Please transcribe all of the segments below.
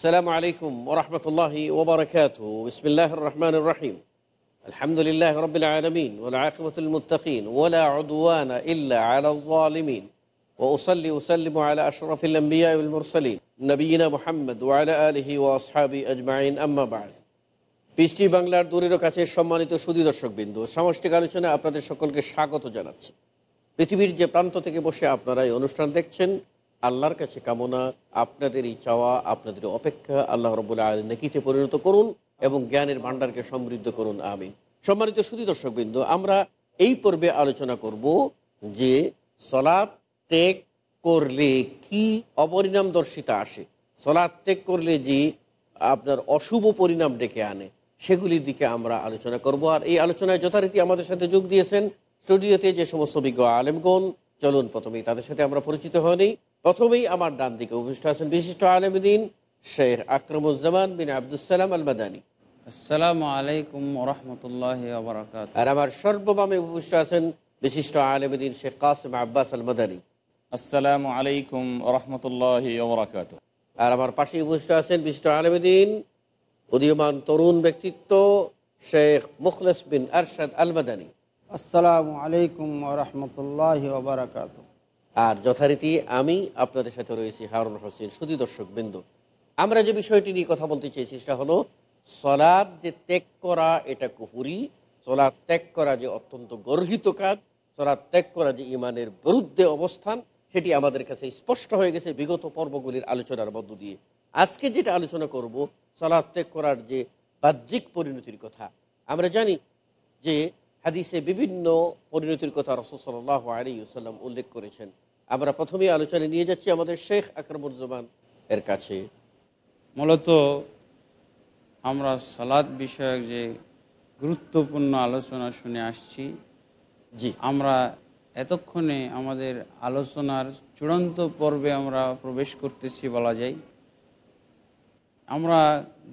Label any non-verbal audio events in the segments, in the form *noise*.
السلام عليكم ورحمة الله وبركاته بسم الله الرحمن الرحيم الحمد لله رب العالمين والعاقبة للمتقين ولا عدوان إلا على الظالمين وأصلي وسلم على أشرف الأنبياء والمرسلين نبينا محمد وعلى آله وأصحابه أجمعين أما بعد পিসটি বাংলার দূরের কাছে সম্মানিত সুদী দর্শক বিন্দু সামষ্টিক আলোচনায় আপনাদের সকলকে স্বাগত জানাচ্ছি পৃথিবীর যে প্রান্ত থেকে বসে আপনারা এই অনুষ্ঠান দেখছেন আল্লাহর কাছে কামনা, আপনাদের এই চাওয়া, আপনাদের অপেক্ষা আল্লাহ রবুল্লা আলী নেকিতে পরিণত করুন এবং জ্ঞানের ভাণ্ডারকে সমৃদ্ধ করুন, আমিন। সম্মানিত সুদী দর্শকবৃন্দ, আমরা এই পর্বে আলোচনা করব যে সলাদ ত্যাগ করলে কি অপরিণাম দর্শিতা আসে? সলাদ ত্যাগ করলে যে আপনার অশুভ পরিণাম ডেকে আনে, সেগুলির দিকে আমরা আলোচনা করব। আর এই আলোচনায় যথারীতি আমাদের সাথে যোগ দিয়েছেন স্টুডিওতে যে সমস্ত বিজ্ঞ আলেমগণ, চলুন প্রথমেই তাদের সাথে আমরা পরিচিত হয়নি প্রথমেই আমার ডান দিকে উপস্থিত আছেন বিশিষ্ট আলমদিন শেখ আকরমুজ্জামান বিন আবদুসালাম আল মাদানী আসসালামু আলাইকুম রহমতুল্লাহ আর আমার সর্ববামে উপস্থিত আছেন বিশিষ্ট আলমদিন শেখ কাসিম আব্বাস আল মাদানী আসসালামু আলাইকুম রহমতুল্লাহ আর আমার পাশে উপস্থিত আছেন বিশিষ্ট আলমদিন উদীয়মান তরুণ ব্যক্তিত্ব শেখ মুখলেস বিন আরশাদ আল মাদানী আসসালামু আলাইকুম রহমতুল্লাহ আর যথারীতি আমি আপনাদের সাথে রয়েছি হারুন হোসেন, সুদী দর্শক বিন্দু। আমরা যে বিষয়টি নিয়ে কথা বলতে চেয়েছি সেটা হলো সলাদ যে ত্যাগ করা, এটা কুহুরি। সলাদ ত্যাগ করা যে অত্যন্ত গর্হিত কাজ সলাদ ত্যাগ করা যে ইমানের বিরুদ্ধে অবস্থান, সেটি আমাদের কাছে স্পষ্ট হয়ে গেছে বিগত পর্বগুলির আলোচনার মধ্য দিয়ে। আজকে যেটা আলোচনা করব সলাদ ত্যাগ করার যে বাহ্যিক পরিণতির কথা। আমরা জানি যে হাদিসে বিভিন্ন পরিণতির কথা রসুসাল্লাহ আলী সাল্লাম উল্লেখ করেছেন। আমরা প্রথমেই আলোচনায় নিয়ে যাচ্ছি আমাদের শেখ আকরমুজ্জামান এর কাছে। মূলত আমরা সালাদ বিষয়ক যে গুরুত্বপূর্ণ আলোচনা শুনে আসছি। জি। আমরা এতক্ষণে আমাদের আলোচনার চূড়ান্ত পর্বে আমরা প্রবেশ করতেছি বলা যায়। আমরা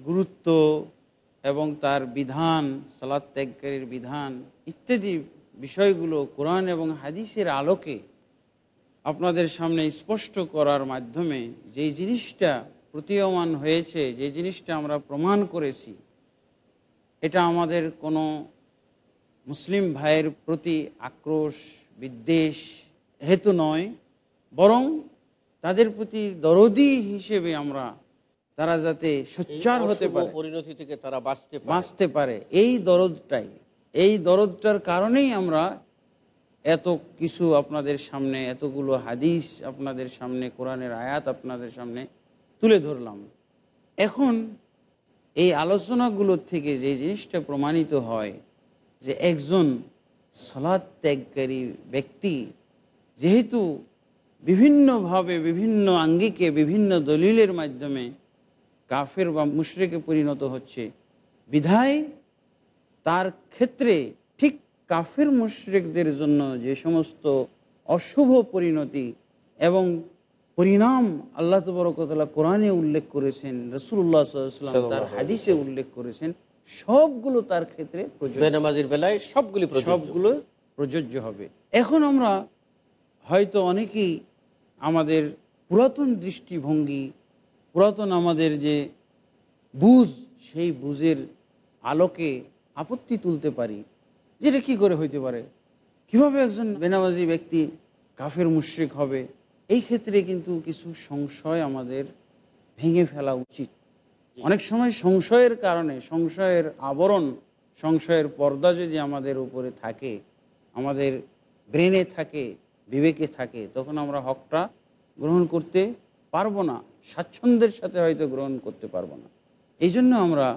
গুরুত্ব এবং তার বিধান সালাদ ত্যাগকারীর বিধান ইত্যাদি বিষয়গুলো কোরআন এবং হাদিসের আলোকে আপনাদের সামনে স্পষ্ট করার মাধ্যমে যেই জিনিসটা প্রতীয়মান হয়েছে যে জিনিসটা আমরা প্রমাণ করেছি এটা আমাদের কোনো মুসলিম ভাইয়ের প্রতি আক্রোশ বিদ্বেষ হেতু নয় বরং তাদের প্রতি দরদি হিসেবে আমরা তারা যাতে সোচ্চার হতে পারে পরিণতি থেকে তারা বাঁচতে বাঁচতে পারে। এই দরদটাই এই দরদটার কারণেই আমরা এত কিছু আপনাদের সামনে, এতগুলো হাদিস আপনাদের সামনে, কোরআনের আয়াত আপনাদের সামনে তুলে ধরলাম। এখন এই আলোচনাগুলোর থেকে যে জিনিসটা প্রমাণিত হয় যে একজন সলাদ ত্যাগকারী ব্যক্তি যেহেতু বিভিন্নভাবে, বিভিন্ন আঙ্গিকে, বিভিন্ন দলিলের মাধ্যমে কাফের বা মুশরেকে পরিণত হচ্ছে, বিধায় তার ক্ষেত্রে কাফের মুশরেকদের জন্য যে সমস্ত অশুভ পরিণতি এবং পরিণাম আল্লাহ তবরকতলা কোরআনে উল্লেখ করেছেন রসুল্লাহ সাল্লাম তার হাদিসে উল্লেখ করেছেন সবগুলো তার ক্ষেত্রে বেনামাজির বেলায় সবগুলি। সবগুলো প্রযোজ্য হবে। এখন আমরা হয়তো অনেকেই আমাদের পুরাতন দৃষ্টিভঙ্গি পুরাতন আমাদের যে বুঝ সেই বুঝের আলোকে আপত্তি তুলতে পারি। যেটা কি করে হইতে পারে? কীভাবে একজন বেনামাজি ব্যক্তি কাফের মুশ্রিক হবে? এই ক্ষেত্রে কিন্তু কিছু সংশয় আমাদের ভেঙে ফেলা উচিত। অনেক সময় সংশয়ের কারণে, সংশয়ের আবরণ, সংশয়ের পর্দা যদি আমাদের উপরে থাকে, আমাদের ব্রেনে থাকে, বিবেকে থাকে, তখন আমরা হকটা গ্রহণ করতে পারব না। স্বাচ্ছন্দ্যের সাথে হয়তো গ্রহণ করতে পারব না। এই জন্য আমরা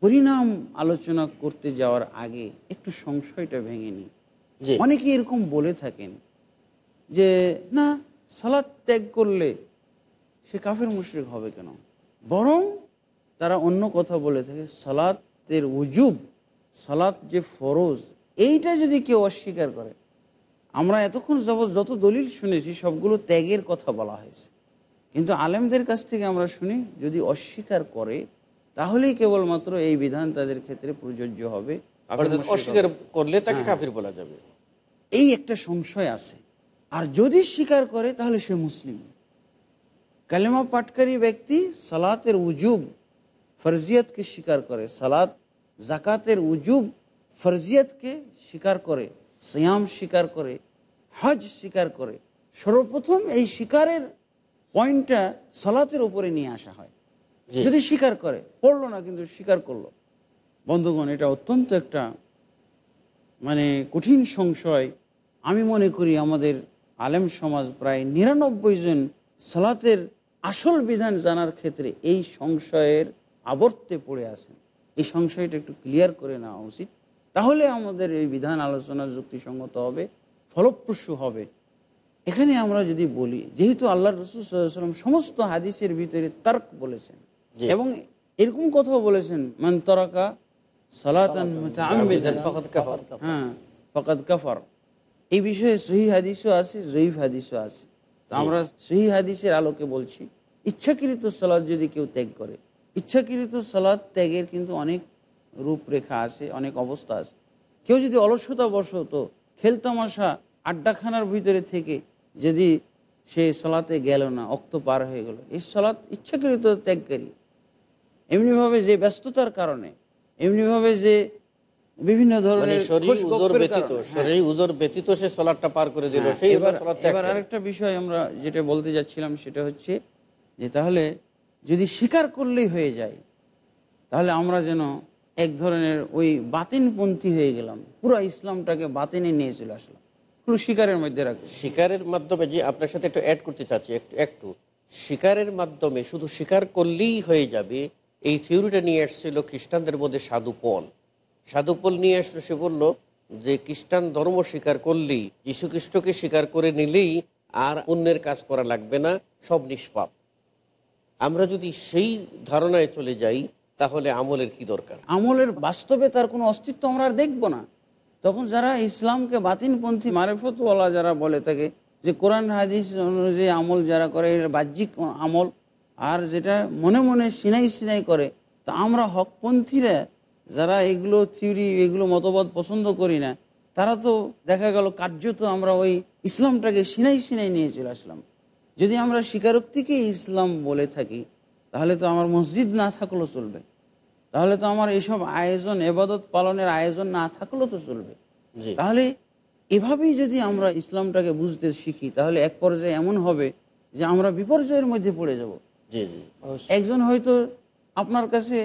পরিণাম আলোচনা করতে যাওয়ার আগে একটু সংশয়টা ভেঙে নিই। অনেকে এরকম বলে থাকেন যে না সালাদ ত্যাগ করলে সে কাফের মুশরিক হবে কেন? বরং তারা অন্য কথা বলে থাকে সালাতের উজুব সালাত যে ফরজ এইটা যদি কেউ অস্বীকার করে। আমরা এতক্ষণ যাবৎ যত দলিল শুনেছি সবগুলো ত্যাগের কথা বলা হয়েছে। কিন্তু আলেমদের কাছ থেকে আমরা শুনি যদি অস্বীকার করে তাহলেই কেবলমাত্র এই বিধান তাদের ক্ষেত্রে প্রযোজ্য হবে। অস্বীকার করলে তাকে হ্যাঁ। কাফির বলা যাবে। এই একটা সংশয় আছে। আর যদি স্বীকার করে তাহলে সে মুসলিম। কালেমা পাটকারী ব্যক্তি সালাতের উজুব ফরজিয়তকে স্বীকার করে। সালাত জাকাতের উজুব ফরজিয়তকে স্বীকার করে। সিয়াম স্বীকার করে। হজ স্বীকার করে। সর্বপ্রথম এই স্বীকারের পয়েন্টটা সালাতের উপরে নিয়ে আসা হয়। যদি স্বীকার করে পড়ল না কিন্তু স্বীকার করল। বন্ধুগণ এটা অত্যন্ত একটা মানে কঠিন সংশয়। আমি মনে করি আমাদের আলেম সমাজ প্রায় নিরানব্বই জন সালাতের আসল বিধান জানার ক্ষেত্রে এই সংশয়ের আবর্তে পড়ে আছেন। এই সংশয়টা একটু ক্লিয়ার করে নেওয়া উচিত। তাহলে আমাদের এই বিধান আলোচনা যুক্তিসঙ্গত হবে ফলপ্রসূ হবে। এখানে আমরা যদি বলি যেহেতু আল্লাহ রসুল সাল্লাম সমস্ত হাদিসের ভিতরে তার্ক বলেছেন। এবং এরকম কথাও বলেছেন মান তরাকা সালাতান। হ্যাঁ ফকাত কাফার। এই বিষয়ে সহি হাদিসও আছে জয়ীফ হাদিসও আছে। তো আমরা সহি হাদিসের আলোকে বলছি ইচ্ছাকৃত সালাদ যদি কেউ ত্যাগ করে ইচ্ছাকৃত সালাদ ত্যাগের কিন্তু অনেক রূপরেখা আছে অনেক অবস্থা আছে। কেউ যদি অলসতা বশত খেলতামাশা আড্ডাখানার ভিতরে থেকে যদি সে সলাতে গেল না অক্ত পার হয়ে গেল এই সলাৎ ইচ্ছাকৃত ত্যাগকারী। এমনিভাবে যে ব্যস্ততার কারণে এমনিভাবে যে বিভিন্ন মানে ধরনের ব্যতীত কারণে, হ্যাঁ। ব্যতীত সে সলাটটা পার করে দিল হ্যাঁ, সেই এবার। আরেকটা বিষয় আমরা যেটা বলতে যাচ্ছিলাম সেটা হচ্ছে যে তাহলে যদি স্বীকার করলেই হয়ে যায় তাহলে আমরা যেন এক ধরনের ওই বাতিনপন্থী হয়ে গেলাম পুরো ইসলামটাকে বাতিনে নিয়ে চলে আসলাম পুরো শিকারের মধ্যে রাখলাম শিকারের মাধ্যমে যে আপনার সাথে একটু অ্যাড করতে চাচ্ছি একটু একটু শিকারের মাধ্যমে শুধু স্বীকার করলেই হয়ে যাবে এই থিওরিটা নিয়ে এসেছিল খ্রিস্টানদের মধ্যে সাধু পল। সাধু পল নিয়ে আসলো সে বলল যে খ্রিস্টান ধর্ম স্বীকার করলেই খ্রিস্টকে স্বীকার করে নিলেই আর অন্যের কাজ করা লাগবে না, সব নিষ্পাপ। আমরা যদি সেই ধারণায় চলে যাই, তাহলে আমলের কি দরকার? আমলের বাস্তবে তার কোনো অস্তিত্ব আমরা আর দেখব না। তখন যারা ইসলামকে বাতিনপন্থী মারেফতওয়ালা যারা বলে থাকে, যে কোরআন হাদিস অনুযায়ী আমল যারা করে বাহ্যিক আমল আর যেটা মনে মনে সিনাই সিনাই করে তা আমরা হকপন্থীরা যারা এগুলো থিওরি এগুলো মতবাদ পছন্দ করি না তারা তো দেখা গেল কার্যত আমরা ওই ইসলামটাকে সিনাই সিনাই নিয়ে চলে আসলাম। যদি আমরা স্বীকারোক্তিকে ইসলাম বলে থাকি তাহলে তো আমার মসজিদ না থাকলেও চলবে। তাহলে তো আমার এইসব আয়োজন এবাদত পালনের আয়োজন না থাকলেও তো চলবে। তাহলে এভাবেই যদি আমরা ইসলামটাকে বুঝতে শিখি তাহলে এক পর্যায়ে এমন হবে যে আমরা বিপর্যয়ের মধ্যে পড়ে যাব। জি জি। একজন হয়তো আপনার কাছে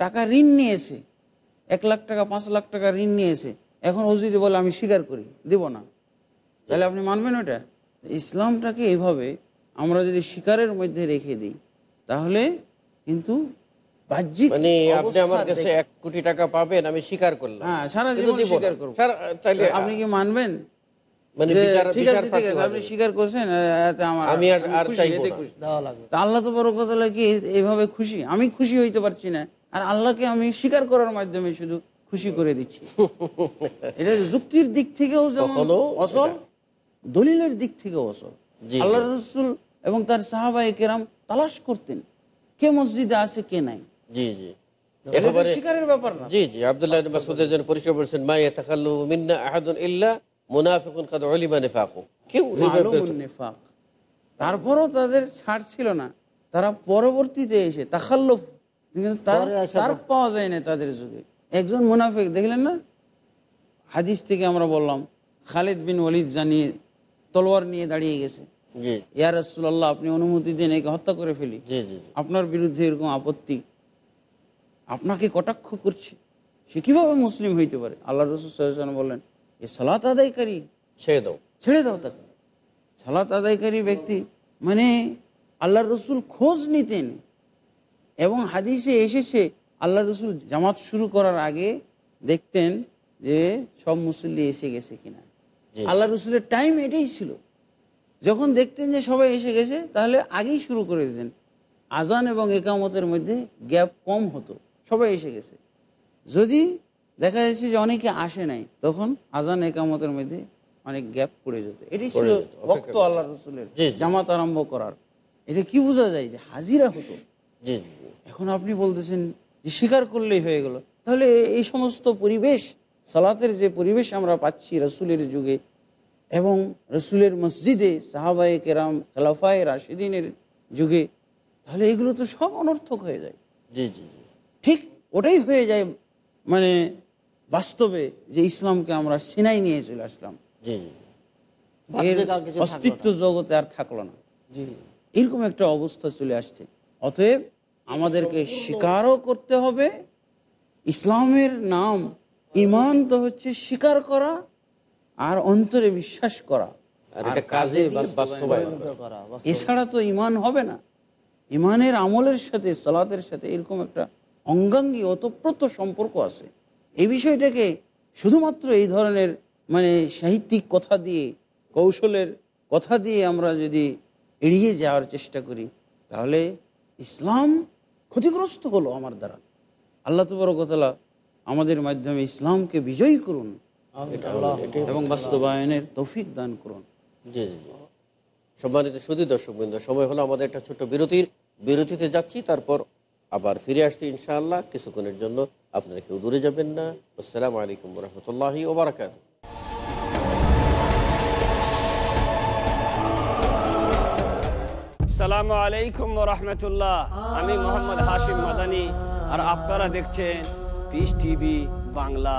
টাকা ঋণ নিয়েছে এক লাখ টাকা পাঁচ লাখ টাকা ঋণ নিয়েছে এখন ও যদি বলে আমি স্বীকার করি দেব না তাহলে আপনি মানবেন ওটা? ইসলামটাকে এভাবে আমরা যদি স্বীকারের মধ্যে রেখে দিই তাহলে কিন্তু বাহ্যিক মানে আপনি আমার কাছে এক কোটি টাকা পাবেন আমি স্বীকার করলাম। হ্যাঁ, সারা কিন্তু জীবন স্বীকার করব। তাহলে আপনি কি মানবেন? মানে ঠিক আছে ঠিক আছে আপনি স্বীকার করছেন আহ, এতে আমার আমি আর- আর চাইব না। খুশি। দেওয়া লাগবে। তা আল্লাহ তো বড় কথা কি এইভাবে খুশি? আমি খুশি হইতে পারছি না। আর আল্লাহকে আমি স্বীকার করার মাধ্যমে শুধু খুশি করে দিচ্ছি। *laughs* এটা যুক্তির দিক থেকেও যেমন অসল দলিলের দিক থেকেও অসল। আল্লাহ রসুল এবং তার সাহাবাই কেরাম তালাশ করতেন কে মসজিদে আছে কে নাই। জি জি। স্বীকারের ব্যাপার না। জি জি। আব্দুল্লাহ পরিষ্কার বলছেন মা ইয়াতাখাল্লু মিন্না আহাদুন ইল্লা মুনাফিকুন কাদ উলিমা নিফাকু কেউ তারপরও তাদের ছাড় ছিল না। তারা পরবর্তীতে এসে তাখাল্লুফ কিন্তু তার পাওয়া যায় না তাদের যুগে। একজন মুনাফিক দেখলেন না? হাদিস থেকে আমরা বললাম খালিদ বিন ওয়ালিদ জানিয়ে তলোয়ার নিয়ে দাঁড়িয়ে গেছে। ইয়া রাসূলুল্লাহ আপনি অনুমতি দিন একে হত্যা করে ফেলি। আপনার বিরুদ্ধে এরকম আপত্তি। আপনাকে কটাক্ষ করছে। সে কীভাবে মুসলিম হইতে পারে? আল্লাহ রসুল আলাইহি বললেন এ সালাত আদায়কারী ছেড়ে দাও ছেড়ে দাও তাকে সালাত আদায়কারী ব্যক্তি মানে আল্লাহ রসুল খোঁজ নিতেন এবং হাদিসে এসেছে আল্লাহ রসুল জামাত শুরু করার আগে দেখতেন যে সব মুসল্লি এসে গেছে কিনা আল্লাহ রসুলের টাইম এটাই ছিল। যখন দেখতেন যে সবাই এসে গেছে তাহলে আগেই শুরু করে দিতেন। আজান এবং একামতের মধ্যে গ্যাপ কম হতো। সবাই এসে গেছে। যদি দেখা যাচ্ছে যে অনেকে আসে নাই। তখন আজান একামতের মধ্যে অনেক গ্যাপ পড়ে যেত। এটাই ছিল ভক্ত আল্লাহ রসুলের। জামাত আরম্ভ করার। এটা কি বোঝা যায় যে হাজিরা হতো? এখন আপনি বলতেছেন যে স্বীকার করলেই হয়ে গেল। তাহলে এই সমস্ত পরিবেশ সালাতের যে পরিবেশ আমরা পাচ্ছি রসুলের যুগে এবং রসুলের মসজিদে সাহাবায়ে কেরাম খেলাফায় রাশিদিনের যুগে তাহলে এগুলো তো সব অনর্থক হয়ে যায়। জি জি জি। ঠিক ওটাই হয়ে যায় মানে বাস্তবে যে ইসলামকে আমরা সিনাই নিয়ে চলে আসলাম অস্তিত্ব জগতে আর থাকল না। এরকম একটা অবস্থা চলে আসছে। অতএব আমাদেরকে স্বীকারও করতে হবে। ইসলামের নাম ইমান তো হচ্ছে স্বীকার করা আর অন্তরে বিশ্বাস করা। কাজে। এছাড়া তো ইমান হবে না। ইমানের আমলের সাথে সালাতের সাথে এরকম একটা অঙ্গাঙ্গী অতপ্রত সম্পর্ক আছে। এই বিষয়টাকে শুধুমাত্র এই ধরনের মানে সাহিত্যিক কথা দিয়ে কৌশলের কথা দিয়ে আমরা যদি এড়িয়ে যাওয়ার চেষ্টা করি তাহলে ইসলাম ক্ষতিগ্রস্ত হলো আমার দ্বারা। আল্লাহ তবরকতলা আমাদের মাধ্যমে ইসলামকে বিজয়ী করুন। এটা হলো- এবং বাস্তবায়নের তৌফিক দান করুন। জি জি জি। সম্মানিত সুদী দর্শক বৃন্দ সময় হলো আমাদের একটা ছোট্ট বিরতির। বিরতিতে যাচ্ছি তারপর আবার ফিরে আসছি ইনশাআল্লাহ। কিছুক্ষণের জন্য আপনারা কেউ দূরে যাবেন না। আসসালামু আলাইকুম রহমতুল্লাহি ওবরাকাত আসসালামু আলাইকুম রহমতুল্লাহ আমি মোহাম্মদ হাশিম মাদানি। আর আপনারা দেখছেন পিস টিভি বাংলা।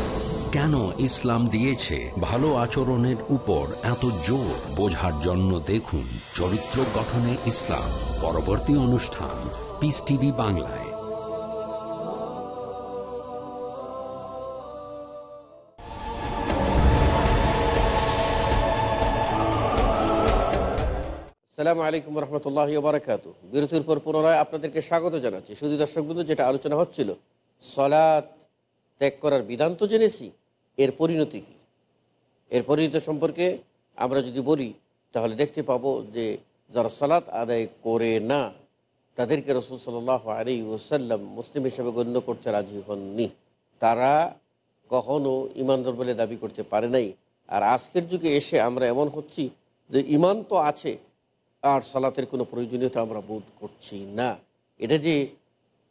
কেন ইসলাম দিয়েছে ভালো আচরণের উপর এত জোর? বোঝার জন্য দেখুন চরিত্র গঠনে ইসলাম। পরবর্তী অনুষ্ঠান পিস টিভি বাংলায়। আলাইকুম বিরতির পর পুনরায় স্বাগত জানাচ্ছি। যেটা আলোচনা হচ্ছিল, সলাৎ ত্যাগ করার বিধান তো জেনেছি এর পরিণতি কী? এর পরিণতি সম্পর্কে আমরা যদি বলি, তাহলে দেখতে পাবো যে যারা সালাত আদায় করে না, তাদেরকে রসুল সাল্লাহ আলী ওসাল্লাম মুসলিম হিসেবে গণ্য করতে রাজি হননি। তারা কখনো ইমানদার বলে দাবি করতে পারে নাই। আর আজকের যুগে এসে আমরা এমন হচ্ছি যে ইমান তো আছে, আর সালাতের কোনো প্রয়োজনীয়তা আমরা বোধ করছি না। এটা যে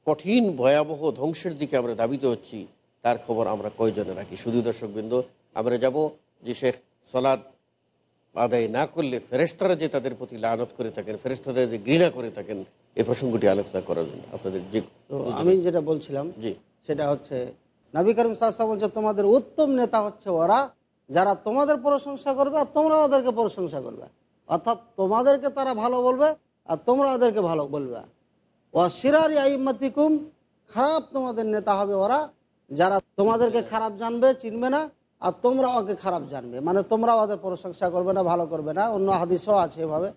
কঠিন, ভয়াবহ ধ্বংসের দিকে আমরা দাবিত হচ্ছি তার খবর আমরা কয়জনে রাখি? শুধু দর্শকবৃন্দ আমরা যাব যে শেখ সলাদ আদায় না করলে ফেরেস্তারা যে তাদের প্রতি লানত করে থাকেন ফেরেস্তাদের যে ঘৃণা করে থাকেন এই প্রসঙ্গটি আলোচনা করার জন্য। আপনাদের যে আমি যেটা বলছিলাম জি। সেটা হচ্ছে নবী করিম সাহসা বলছে তোমাদের উত্তম নেতা হচ্ছে ওরা যারা তোমাদের প্রশংসা করবে আর তোমরা ওদেরকে প্রশংসা করবে। অর্থাৎ তোমাদেরকে তারা ভালো বলবে আর তোমরা ওদেরকে ভালো বলবে। ও সিরারি আইমাতিকুম খারাপ তোমাদের নেতা হবে ওরা যারা তোমাদেরকে খারাপ জানবে চিনবে না আর তোমরা ওকে খারাপ জানবে। মানে তোমরা ওদের প্রশংসা করবে না ভালো করবে না। অন্য হাদিসও আছে এভাবে।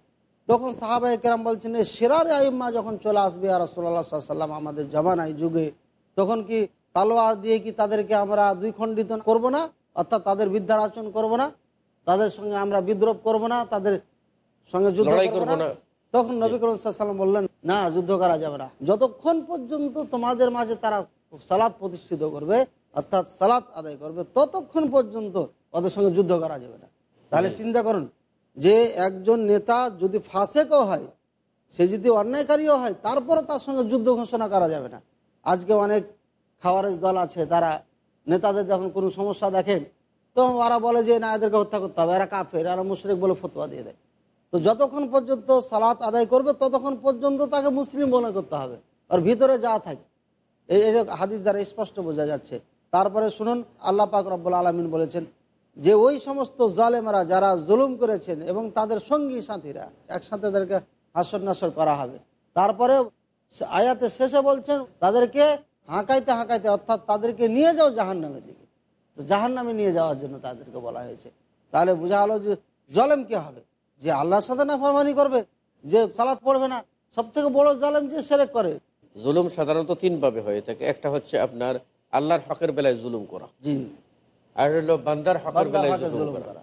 তখন সাহাবাই কেরাম বলছেন সিরার আইম্মা যখন চলে আসবে আর রসোল্লা সাল্লাম আমাদের জমানায় যুগে তখন কি তালোয়ার দিয়ে কি তাদেরকে আমরা দুই খণ্ডিত করব না? অর্থাৎ তাদের বিদ্যার আচরণ করব না? তাদের সঙ্গে আমরা বিদ্রোপ করব না? তাদের সঙ্গে যুদ্ধ করব না? না। তখন নবী করিম সাল্লাম বললেন না যুদ্ধ করা যাবে না। যতক্ষণ পর্যন্ত তোমাদের মাঝে তারা সালাদ প্রতিষ্ঠিত করবে অর্থাৎ সালাত আদায় করবে ততক্ষণ পর্যন্ত ওদের সঙ্গে যুদ্ধ করা যাবে না। তাহলে চিন্তা করুন যে একজন নেতা যদি ফাঁসেকও হয় সে যদি অন্যায়কারীও হয় তারপরে তার সঙ্গে যুদ্ধ ঘোষণা করা যাবে না। আজকে অনেক খাওয়ারেজ দল আছে তারা নেতাদের যখন কোনো সমস্যা দেখেন তখন ওরা বলে যে না এদেরকে হত্যা করতে হবে এরা কাফের এরা মুশরিক বলে ফতোয়া দিয়ে দেয়। তো যতক্ষণ পর্যন্ত সালাত আদায় করবে ততক্ষণ পর্যন্ত তাকে মুসলিম মনে করতে হবে। আর ভিতরে যা থাকে এই হাদিস দ্বারা স্পষ্ট বোঝা যাচ্ছে। তারপরে শুনুন, আল্লাহ পাক রব্বুল আলমিন বলেছেন যে ওই সমস্ত জালেমারা যারা জুলুম করেছেন এবং তাদের সঙ্গী সাথীরা, একসাথে তাদেরকে হাসর নাসর করা হবে। তারপরে আয়াতে শেষে বলছেন, তাদেরকে হাঁকাইতে হাঁকাইতে, অর্থাৎ তাদেরকে নিয়ে যাও জাহান্নামের দিকে। তো জাহান্নামে নিয়ে যাওয়ার জন্য তাদেরকে বলা হয়েছে। তাহলে বোঝা হলো যে জলেম কে হবে? যে আল্লাহর সাথে না ফরমানি করবে, যে সালাত পড়বে না। সব থেকে বড় জালেম যে সেরেক করে। জুলুম সাধারণত তিনভাবে হয়ে। থাকে একটা হচ্ছে আপনার আল্লাহর হকের বেলায় জুলুম করা। আর হলো বান্দার হকের বেলায় জুলুম করা।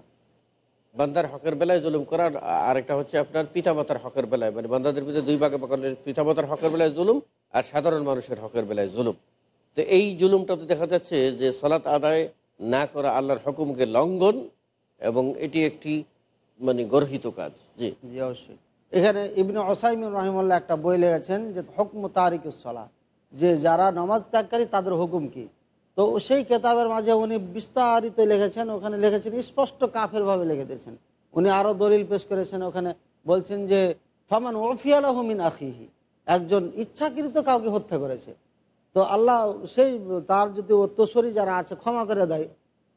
বান্দার হকের বেলায় জুলুম করা আর আরেকটা হচ্ছে আপনার পিতামাতার হকের বেলায়। মানে বান্দাদের ভিতরে দুই ভাগে পিতামাতার হকের বেলায় জুলুম আর সাধারণ মানুষের হকের বেলায় জুলুম। তো এই জুলুমটা তো দেখা যাচ্ছে যে সালাত আদায় না করা আল্লাহর হুকুমকে লঙ্ঘন এবং এটি একটি মানে গর্হিত কাজ। জি। জি অবশ্যই। এখানে ইবনে ওসাইম রহিমুল্লাহ একটা বই লেগেছেন যে হকম তারিক সলা যে যারা নামাজ ত্যাগকারী তাদের হুকুম কি? তো সেই কেতাবের মাঝে উনি বিস্তারিত লিখেছেন, ওখানে লিখেছেন, স্পষ্ট কাফের ভাবে লিখে দিয়েছেন। উনি আরও দলিল পেশ করেছেন, ওখানে বলছেন যে, ফামান ওফিয়ালাহমিন আখিহি একজন ইচ্ছাকৃত কাউকে হত্যা করেছে। তো আল্লাহ সেই, তার যদি উত্তরসরি যারা আছে, ক্ষমা করে দেয়।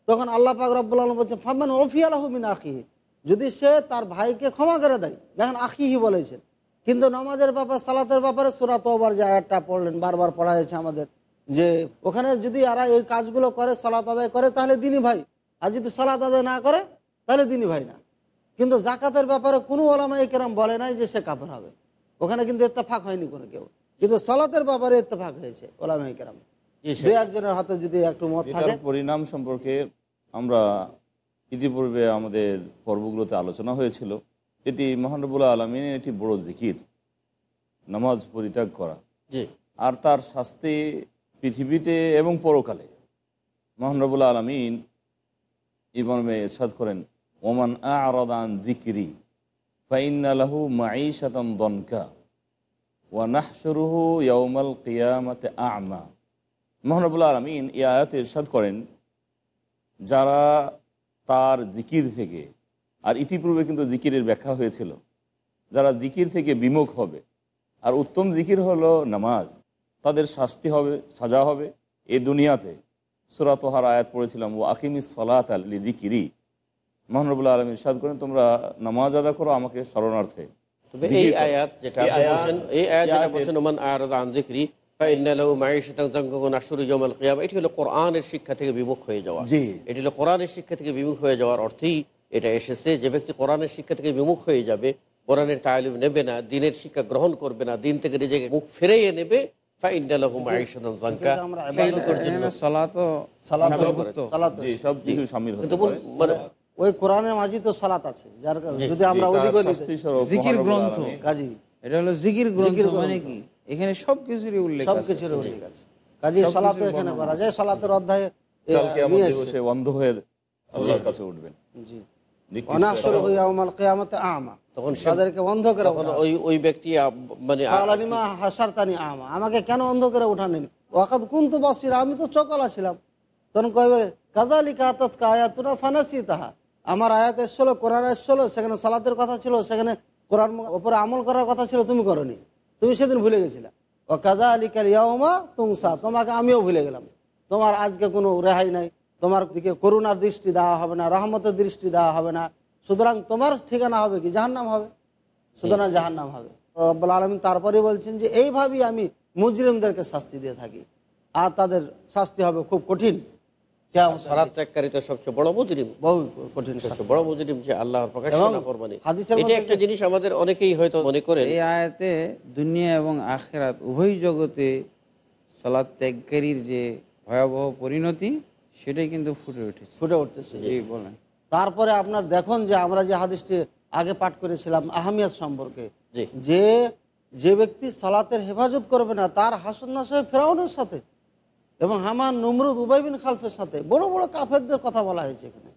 তখন আল্লাহ পাক রব্বুল আলম বলছেন, ফামান ওফিয়ালাহমিন আখিহি যদি সে তার ভাইকে ক্ষমা করে দেয় দেখেন আখিহি বলেছেন কিন্তু নামাজের ব্যাপার সালাতের ব্যাপারে সুরাত ওবার যে আয়াতটা পড়লেন বারবার পড়া হয়েছে আমাদের যে ওখানে যদি এরা এই কাজগুলো করে সালাত আদায় করে তাহলে দিনী ভাই আর যদি সালাত আদায় না করে তাহলে দিনী ভাই না। কিন্তু জাকাতের ব্যাপারে কোনো ওলামাই কেরাম বলে নাই যে সে কাপড় হবে। ওখানে কিন্তু ইত্তেফাক হয়নি কোনো কেউ। কিন্তু সালাতের ব্যাপারে ইত্তেফাক হয়েছে ওলামাই কেরাম। দু একজনের হাতে যদি একটু মত থাকে। পরিণাম সম্পর্কে আমরা ইতিপূর্বে আমাদের পর্বগুলোতে আলোচনা হয়েছিল এটি মহানবুল্লাহ আলমিনের একটি বড় জিকির নামাজ পরিত্যাগ করা। জি। আর তার শাস্তি পৃথিবীতে এবং পরকালে। মহানবুল্লাহ আলমিন ইমামে এরশাদ করেন ওমান আরাদান জিকিরি ফাইনালাহু মাই শাতান দনকা ওয়া নাহসুরুহু ইয়াউমাল কিয়ামাতে আমা। মহানবুল্লাহ আলমিন এই আয়াতে ইরশাদ করেন যারা তার জিকির থেকে আর ইতিপূর্বে কিন্তু জিকিরের ব্যাখ্যা হয়েছিল যারা জিকির থেকে বিমুখ হবে আর উত্তম জিকির হলো নামাজ তাদের শাস্তি হবে সাজা হবে এ দুনিয়াতে। সুরাতহার আয়াত পড়েছিলাম ও আকিমি সলাত আলী জিকিরি মহানবুল্লাহ আলম ইরশাদ করেন তোমরা নামাজ আদা করো আমাকে স্মরণার্থে তবে এই আয়াত যেটা এই আপনি আয়াত- বলছেন এই আয়াত যেটা বলছেন ওমান আয়াত আন এটি হলো কোরআনের শিক্ষা থেকে বিমুখ হয়ে যাওয়া। এটি হলো কোরআনের শিক্ষা থেকে বিমুখ হয়ে যাওয়ার অর্থেই এটা এসেছে। যে ব্যক্তি কোরআনের শিক্ষা থেকে বিমুখ হয়ে যাবে কোরআনের তালিম নেবে না দিনের শিক্ষা গ্রহণ করবে না দিন থেকে নিজেকে মুখ ফিরিয়ে নেবে পারে। মানে ওই কোরআনের মাঝে তো সালাত আছে। যার কারণে যদি আমরা জিকির গ্রন্থ। কাজী। এটা হলো জিকির গ্রন্থ মানে কি? এখানে সব কিছুরই উল্লেখ সব কিছুর উল্লেখ আছে। কাজী সব এখানে যায় সালাতের অধ্যায়ে। বন্ধ হয়ে আল্লাহর কাছে উঠবেন। জি। নিকৃষ্ট হইয়া আমার কেয়ামতে আমা। তখন তাদেরকে অন্ধ করে তখন ওঠা। ওই ওই ব্যক্তি মানে আ- হাসারতানি আমা। আমাকে কেন অন্ধ করে উঠানেন? ওয়াকাদ কুন্তু বাসির আমি তো চকলা ছিলাম। তখন কইবে কাজালিকা আতাত ফানাসি তাহা আমার আয়াত এসছিল কোরআন এসছিল সেখানে সালাতের কথা ছিল সেখানে কোরআন ওপরে আমল করার কথা ছিল তুমি করনি। তুমি সেদিন ভুলে গেছিলে। ও কাজা আলিকাল ইয়ামা তুংসা তোমাকে আমিও ভুলে গেলাম। তোমার আজকে কোনো রেহাই নাই, তোমার দিকে করুণার দৃষ্টি দেওয়া হবে না, রহমতের দৃষ্টি দেওয়া হবে না। সুতরাং তোমার ঠিকানা হবে কি? জাহান্নাম হবে। সুতরাং জাহান্নাম হবে। রব্বুল আলমিন তারপরে বলছেন যে, এইভাবেই আমি মুজরিমদেরকে শাস্তি দিয়ে থাকি। আর তাদের শাস্তি হবে খুব কঠিন। সালাদ সবচেয়ে বড় মুজরিম। বহু কঠিন সবচেয়ে বড় মুজরিম যে আল্লাহর এটা একটা জিনিস আমাদের অনেকেই হয়তো মনে করেন। এই আয়াতে দুনিয়া এবং আখেরাত উভয় জগতে সালাদ ত্যাগকারীর যে ভয়াবহ পরিণতি সেটাই কিন্তু ফুটে উঠেছে। ফুটে উঠতেছে জি বলেন। তারপরে আপনার দেখুন যে আমরা যে হাদিসটি আগে পাঠ করেছিলাম আহমিয়াত সম্পর্কে। যে যে ব্যক্তি সালাতের হেফাজত করবে না তার হাসন্নাস হয়ে ফেরাউনের সাথে। এবং হামান নমরুদ উবাইবিন খালফের সাথে বড় বড় কাফেরদের কথা বলা হয়েছে এখানে।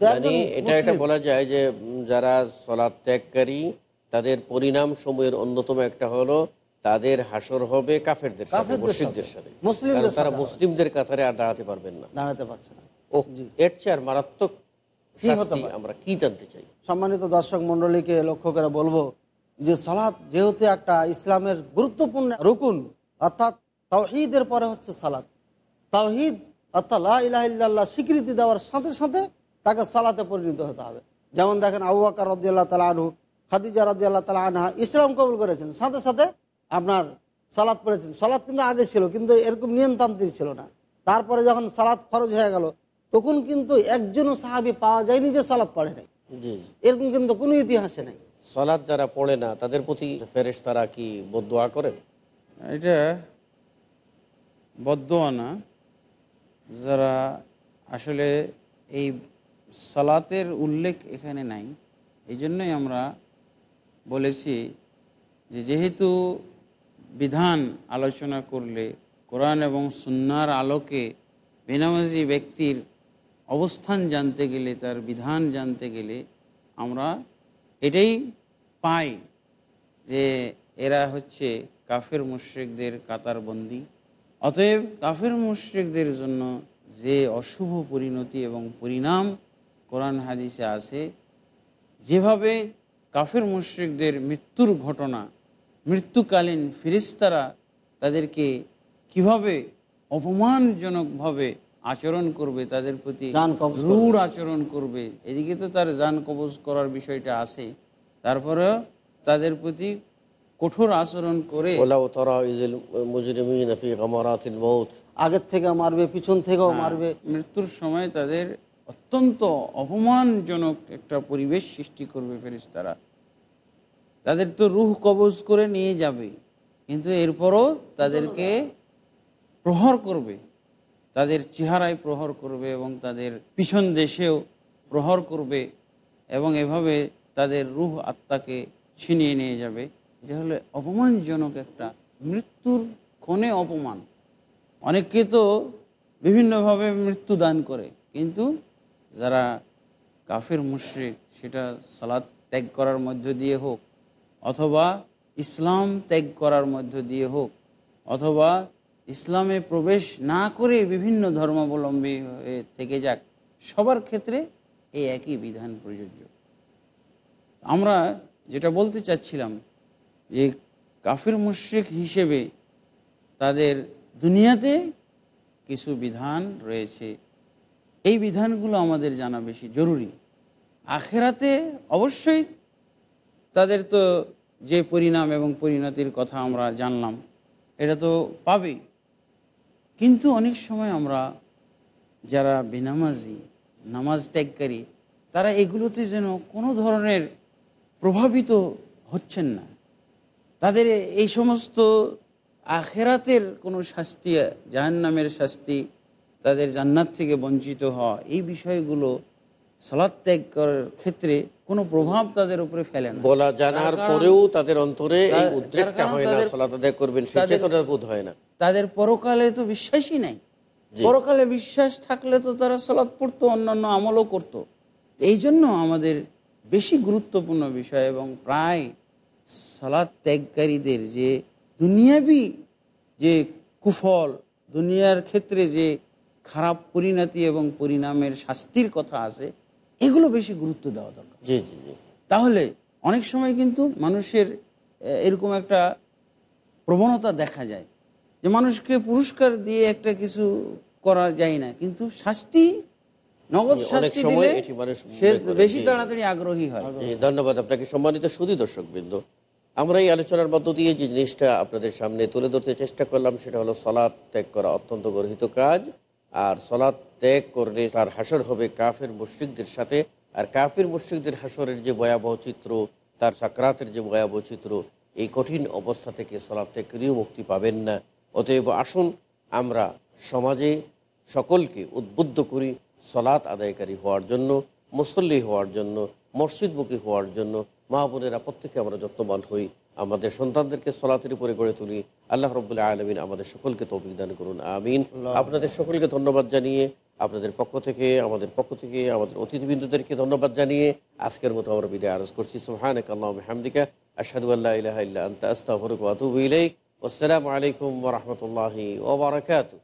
মানে এটা এটা বলা যায় যে যারা সলাদ ত্যাগকারী তাদের পরিণাম সময়ের অন্যতম একটা হলো তাদের হাসর হবে কাফেরদের সাথে সাথে। তারা মুসলিমদের কাতারে আর দাঁড়াতে পারবেন না। দাঁড়াতে পারছে না। ও এর চেয়ে আর মারাত্মক কি হতে আমরা কি জানতে চাই? সম্মানিত দর্শক মণ্ডলীকে লক্ষ্য করে বলব যে সালাত যেহেতু একটা ইসলামের গুরুত্বপূর্ণ রুকুন অর্থাৎ তাওহিদের পরে হচ্ছে সালাত তাওহিদ অর্থাৎ ইল্লাল্লাহ স্বীকৃতি দেওয়ার সাথে সাথে তাকে সালাতে পরিণত হতে হবে। যেমন দেখেন আবু আকার রদিয়াল্লাহ তালা আনহু খাদিজা রদিয়াল্লাহ তালা আনহা ইসলাম কবুল করেছেন। সাথে সাথে আপনার সালাত পড়েছেন। সালাত কিন্তু আগে ছিল কিন্তু এরকম নিয়মতান্ত্রিক ছিল না। তারপরে যখন সালাত ফরজ হয়ে গেল তখন কিন্তু একজনও সাহাবি পাওয়া যায়নি যে সালাত পড়ে নাই। জি এরকম কিন্তু কোনো ইতিহাসে নেই। সলাদ যারা পড়ে না তাদের প্রতি ফেরেশ তারা কি বদোয়া করেন? এটা বদোয়া না। যারা আসলে এই সালাতের উল্লেখ এখানে নাই, এই জন্যই আমরা বলেছি যে যেহেতু বিধান আলোচনা করলে কোরআন এবং সুন্নার আলোকে বেনামাজি ব্যক্তির অবস্থান জানতে গেলে, তার বিধান জানতে গেলে আমরা এটাই পাই যে এরা হচ্ছে কাফের মুশ্রিকদের কাতারবন্দি। অতএব কাফের মুশ্রিকদের জন্য যে অশুভ পরিণতি এবং পরিণাম কোরআন হাদিসে আছে যেভাবে কাফের মুশ্রিকদের মৃত্যুর ঘটনা মৃত্যুকালীন ফিরিস্তারা তাদেরকে কীভাবে অপমানজনকভাবে আচরণ করবে তাদের প্রতি রূঢ় আচরণ করবে এদিকে তো তার যান কবজ করার বিষয়টা আছে তারপরেও তাদের প্রতি কঠোর আচরণ করে তরা আগের থেকে মারবে পিছন থেকেও মারবে। মৃত্যুর সময় তাদের অত্যন্ত অপমানজনক একটা পরিবেশ সৃষ্টি করবে ফেরেশতারা। তাদের তো রুহ কবজ করে নিয়ে যাবে কিন্তু এরপরও তাদেরকে প্রহর করবে। তাদের চেহারায় প্রহর করবে এবং তাদের পিছন দেশেও প্রহর করবে এবং এভাবে তাদের রুহ আত্মাকে ছিনিয়ে নিয়ে যাবে। এটা হলো অপমানজনক একটা মৃত্যুর ক্ষণে অপমান। অনেককে তো বিভিন্নভাবে মৃত্যু দান করে, কিন্তু যারা কাফের, মুশ্রিক, সেটা সালাদ ত্যাগ করার মধ্য দিয়ে হোক, অথবা ইসলাম ত্যাগ করার মধ্য দিয়ে হোক, অথবা ইসলামে প্রবেশ না করে বিভিন্ন ধর্মাবলম্বী হয়ে থেকে যাক, সবার ক্ষেত্রে এই একই বিধান প্রযোজ্য। আমরা যেটা বলতে চাচ্ছিলাম যে কাফির মুশ্রিক হিসেবে তাদের দুনিয়াতে কিছু বিধান রয়েছে, এই বিধানগুলো আমাদের জানা বেশি জরুরি। আখেরাতে অবশ্যই তাদের তো যে পরিণাম এবং পরিণতির কথা আমরা জানলাম, এটা তো পাবেই। কিন্তু অনেক সময় আমরা যারা বেনামাজি, নামাজ ত্যাগকারী, তারা এগুলোতে যেন কোনো ধরনের প্রভাবিত হচ্ছেন না। তাদের এই সমস্ত আখেরাতের কোনো শাস্তি জাহান্নামের শাস্তি তাদের জান্নাত থেকে বঞ্চিত হওয়া এই বিষয়গুলো সালাদ ত্যাগ করার ক্ষেত্রে কোনো প্রভাব তাদের উপরে ফেলে না। বলা জানার পরেও তাদের অন্তরে এই উদ্রেকটা হয় না সালাত আদায় করবেন চেতনা বোধ হয় না। তাদের পরকালে তো বিশ্বাসই নাই। পরকালে বিশ্বাস থাকলে তো তারা সালাদ পড়তো অন্যান্য আমলও করতো। এই জন্য আমাদের বেশি গুরুত্বপূর্ণ বিষয় এবং প্রায় সালাদ ত্যাগকারীদের যে দুনিয়াবি যে কুফল দুনিয়ার ক্ষেত্রে যে খারাপ পরিণতি এবং পরিণামের শাস্তির কথা আছে এগুলো বেশি গুরুত্ব দেওয়া দরকার। জি জি জি। তাহলে অনেক সময় কিন্তু মানুষের এরকম একটা প্রবণতা দেখা যায় যে মানুষকে পুরস্কার দিয়ে একটা কিছু করা যায় না কিন্তু শাস্তি নগদ শাস্তি দিলে সে বেশি জি, জি। তাড়াতাড়ি আগ্রহী হয়। ধন্যবাদ আপনাকে। সম্মানিত সুদী দর্শক বৃন্দ আমরা এই আলোচনার মধ্য দিয়ে যে জিনিসটা আপনাদের সামনে তুলে ধরতে চেষ্টা করলাম সেটা হলো সলাদ ত্যাগ করা অত্যন্ত গর্হিত কাজ। আর সলাদ ত্যাগ করলে তার হাসর হবে কাফের মুশ্রিকদের সাথে। আর কাফের মুশ্রিকদের হাসরের যে ভয়াবহ চিত্র তার সাকরাতের যে ভয়াবহ চিত্র এই কঠিন অবস্থা থেকে সলাদ ত্যাগ করেও মুক্তি পাবেন না। অতএব আসুন আমরা সমাজে সকলকে উদ্বুদ্ধ করি সলাৎ আদায়কারী হওয়ার জন্য মুসল্লি হওয়ার জন্য মসজিদমুখী হওয়ার জন্য মা বোনেরা প্রত্যেকে আমরা যত্নবান হই। আমাদের সন্তানদেরকে সলাতের উপরে গড়ে তুলি। আল্লাহ রবুল্লাহ আলমিন আমাদের সকলকে তৌফিক দান করুন আমিন। আপনাদের সকলকে ধন্যবাদ জানিয়ে আপনাদের পক্ষ থেকে আমাদের পক্ষ থেকে আমাদের অতিথিবৃন্দদেরকে ধন্যবাদ জানিয়ে আজকের মতো আমরা বিদায় আরজ করছি। সুহানাক আল্লাহ হামদিকা আশহাদু আল্লাহ আনতা আসসালামু আলাইকুম রাহমাতুল্লাহি ওয়া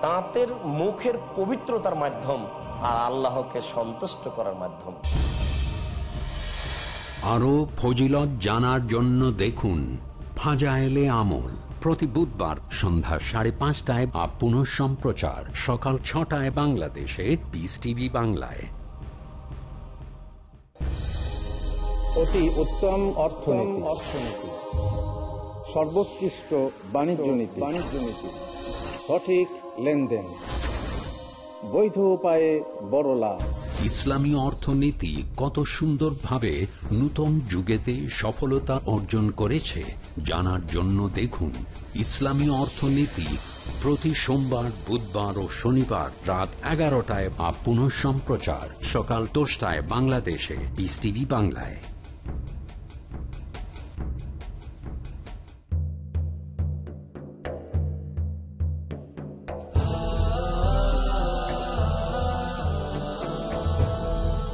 তাঁতের মুখের পবিত্রতার মাধ্যম আর আল্লাহকে সন্তুষ্ট করার মাধ্যম। আরও ফজিলত জানার জন্য দেখুন ফাজায়েলে আমল। প্রতি বুধবার সন্ধ্যা সাড়ে পাঁচটায় বা পুনঃ সম্প্রচার। সকাল ছটায় বাংলাদেশে পিস টিভি বাংলায়। অতি উত্তম অর্থনীতি অর্থনীতি। সর্বোৎকৃষ্ট বাণিজ্য নীতি। বাণিজ্য নীতি। সঠিক লেনদেন। বৈধ উপায়ে বড় লাভ। ইসলামী অর্থনীতি কত সুন্দরভাবে নূতন যুগেতে সফলতা অর্জন করেছে, জানার জন্য দেখুন ইসলামী অর্থনীতি প্রতি সোমবার, বুধবার ও শনিবার রাত এগারোটায় বা পুনঃ সম্প্রচার সকাল দশটায় বাংলাদেশে বিস বাংলায়।